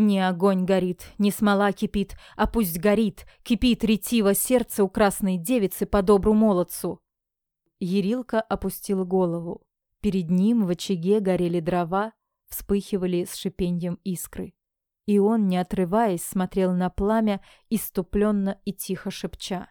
Не огонь горит, не смола кипит, а пусть горит, кипит ретиво сердце у красной девицы по добру молодцу. Ерилка опустил голову. Перед ним в очаге горели дрова, вспыхивали с шипением искры. И он, не отрываясь, смотрел на пламя, иступленно и тихо шепча.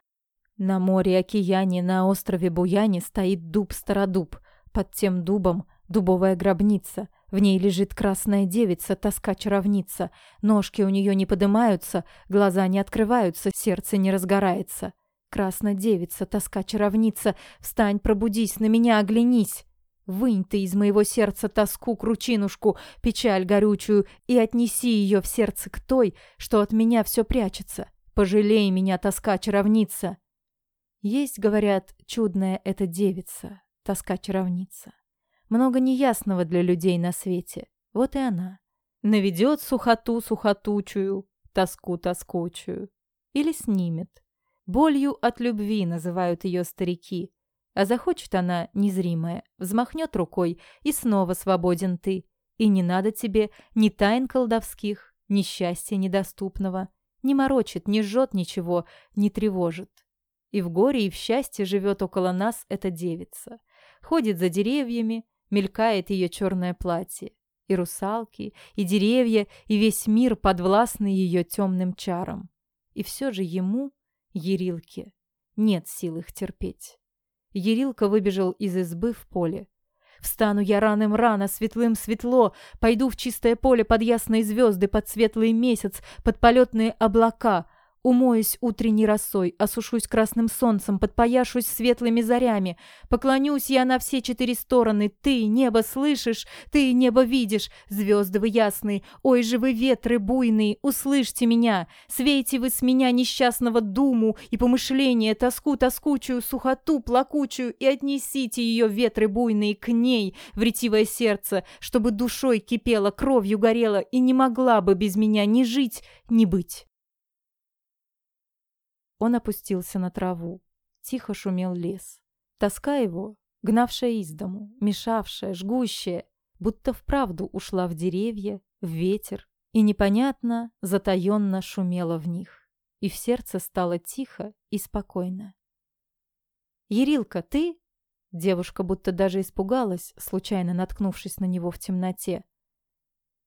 На море океане, на острове Буяне стоит дуб-стародуб. Под тем дубом дубовая гробница, в ней лежит красная девица, тоска-чаровница. Ножки у нее не поднимаются, глаза не открываются, сердце не разгорается. Красная девица, тоска-чаровница, встань, пробудись, на меня оглянись. Вынь ты из моего сердца тоску, кручинушку, печаль горючую и отнеси ее в сердце к той, что от меня все прячется. Пожалей меня, тоска-чаровница. Есть, говорят, чудная эта девица, тоска-чаровница. Много неясного для людей на свете. Вот и она. Наведет сухоту сухотучую, тоску тоскучую. Или снимет. Болью от любви называют ее старики. А захочет она, незримая, взмахнет рукой, и снова свободен ты. И не надо тебе ни тайн колдовских, ни счастья недоступного. Не морочит, не жжет ничего, не тревожит. И в горе, и в счастье живет около нас эта девица. Ходит за деревьями, мелькает ее черное платье, и русалки, и деревья, и весь мир подвластны ее темным чарам. И все же ему, Ерилке, нет сил их терпеть. Ерилка выбежал из избы в поле. «Встану я раным рано, светлым светло, пойду в чистое поле под ясные звезды, под светлый месяц, под полетные облака», Умоюсь утренней росой, осушусь красным солнцем, подпояшусь светлыми зарями. Поклонюсь я на все четыре стороны. Ты, небо, слышишь? Ты, небо, видишь? Звезды вы ясные, ой же вы ветры буйные, услышьте меня. Свейте вы с меня несчастного думу и помышления, тоску тоскучую, сухоту плакучую, и отнесите ее ветры буйные к ней, в ретивое сердце, чтобы душой кипело, кровью горело, и не могла бы без меня ни жить, ни быть. Он опустился на траву. Тихо шумел лес. Тоска его, гнавшая из дому, мешавшая, жгущая, будто вправду ушла в деревья, в ветер, и непонятно, затаенно шумела в них. И в сердце стало тихо и спокойно. «Ярилка, ты?» Девушка будто даже испугалась, случайно наткнувшись на него в темноте.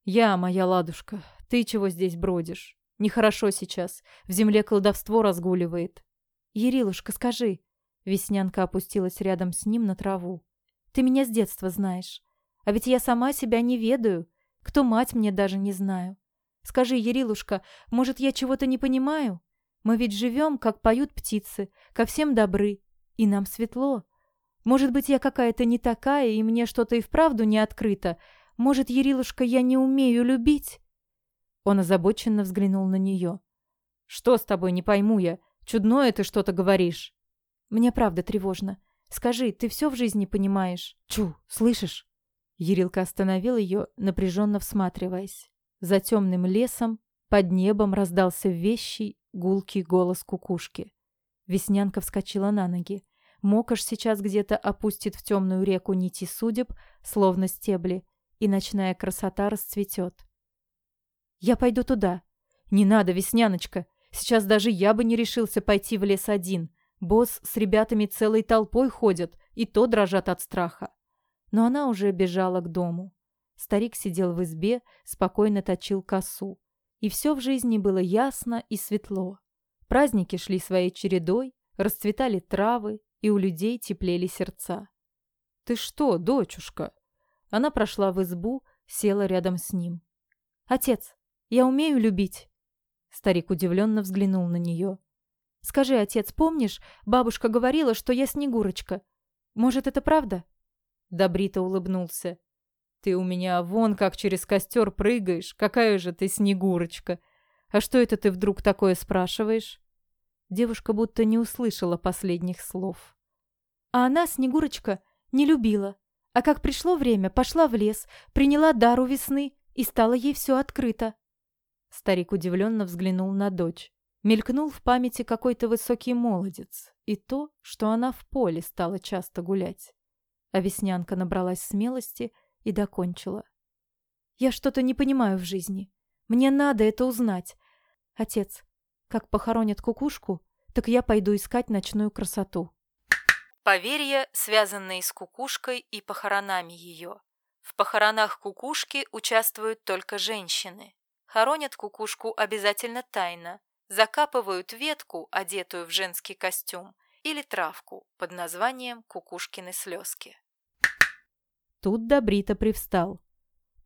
«Я, моя ладушка, ты чего здесь бродишь?» Нехорошо сейчас. В земле колдовство разгуливает. «Ярилушка, скажи». Веснянка опустилась рядом с ним на траву. «Ты меня с детства знаешь. А ведь я сама себя не ведаю. Кто мать мне даже не знаю. Скажи, Ярилушка, может, я чего-то не понимаю? Мы ведь живем, как поют птицы, ко всем добры. И нам светло. Может быть, я какая-то не такая, и мне что-то и вправду не открыто. Может, Ярилушка, я не умею любить?» Он озабоченно взглянул на нее. «Что с тобой, не пойму я. Чудное ты что-то говоришь». «Мне правда тревожно. Скажи, ты все в жизни понимаешь?» «Чу, слышишь?» Ерилка остановил ее, напряженно всматриваясь. За темным лесом, под небом раздался вещий, гулкий голос кукушки. Веснянка вскочила на ноги. Мокош сейчас где-то опустит в темную реку нити судеб, словно стебли, и ночная красота расцветет. Я пойду туда. Не надо, Весняночка. Сейчас даже я бы не решился пойти в лес один. Босс с ребятами целой толпой ходят, и то дрожат от страха. Но она уже бежала к дому. Старик сидел в избе, спокойно точил косу. И все в жизни было ясно и светло. Праздники шли своей чередой, расцветали травы, и у людей теплели сердца. «Ты что, дочушка?» Она прошла в избу, села рядом с ним. «Отец, я умею любить». Старик удивленно взглянул на нее. «Скажи, отец, помнишь, бабушка говорила, что я Снегурочка? Может, это правда?» Добрита улыбнулся. «Ты у меня вон как через костер прыгаешь, какая же ты Снегурочка! А что это ты вдруг такое спрашиваешь?» Девушка будто не услышала последних слов. А она, Снегурочка, не любила. А как пришло время, пошла в лес, приняла дар у весны, и стало ей все открыто. Старик удивленно взглянул на дочь. Мелькнул в памяти какой-то высокий молодец и то, что она в поле стала часто гулять. А Веснянка набралась смелости и докончила. «Я что-то не понимаю в жизни. Мне надо это узнать. Отец, как похоронят кукушку, так я пойду искать ночную красоту». Поверья, связанные с кукушкой и похоронами ее. В похоронах кукушки участвуют только женщины хоронят кукушку обязательно тайно, закапывают ветку, одетую в женский костюм, или травку под названием кукушкины слезки. Тут Добрита привстал.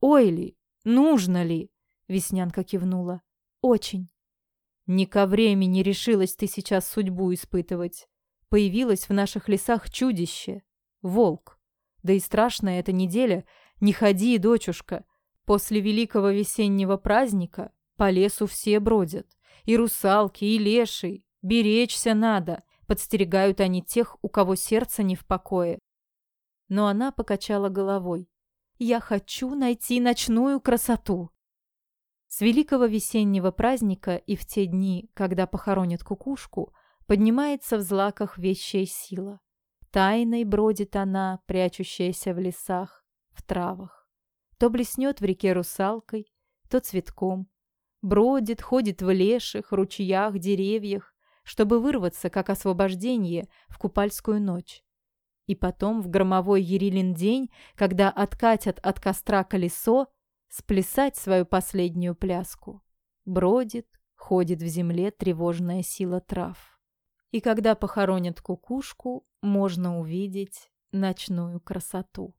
«Ой ли, нужно ли?» — Веснянка кивнула. «Очень». «Не ко времени решилась ты сейчас судьбу испытывать. Появилось в наших лесах чудище — волк. Да и страшная эта неделя. Не ходи, дочушка, После великого весеннего праздника по лесу все бродят. И русалки, и леший. Беречься надо. Подстерегают они тех, у кого сердце не в покое. Но она покачала головой. «Я хочу найти ночную красоту!» С великого весеннего праздника и в те дни, когда похоронят кукушку, поднимается в злаках вещая сила. Тайной бродит она, прячущаяся в лесах, в травах. То блеснет в реке русалкой, то цветком. Бродит, ходит в леших, ручьях, деревьях, чтобы вырваться, как освобождение, в купальскую ночь. И потом, в громовой Ерилин день, когда откатят от костра колесо, сплясать свою последнюю пляску. Бродит, ходит в земле тревожная сила трав. И когда похоронят кукушку, можно увидеть ночную красоту.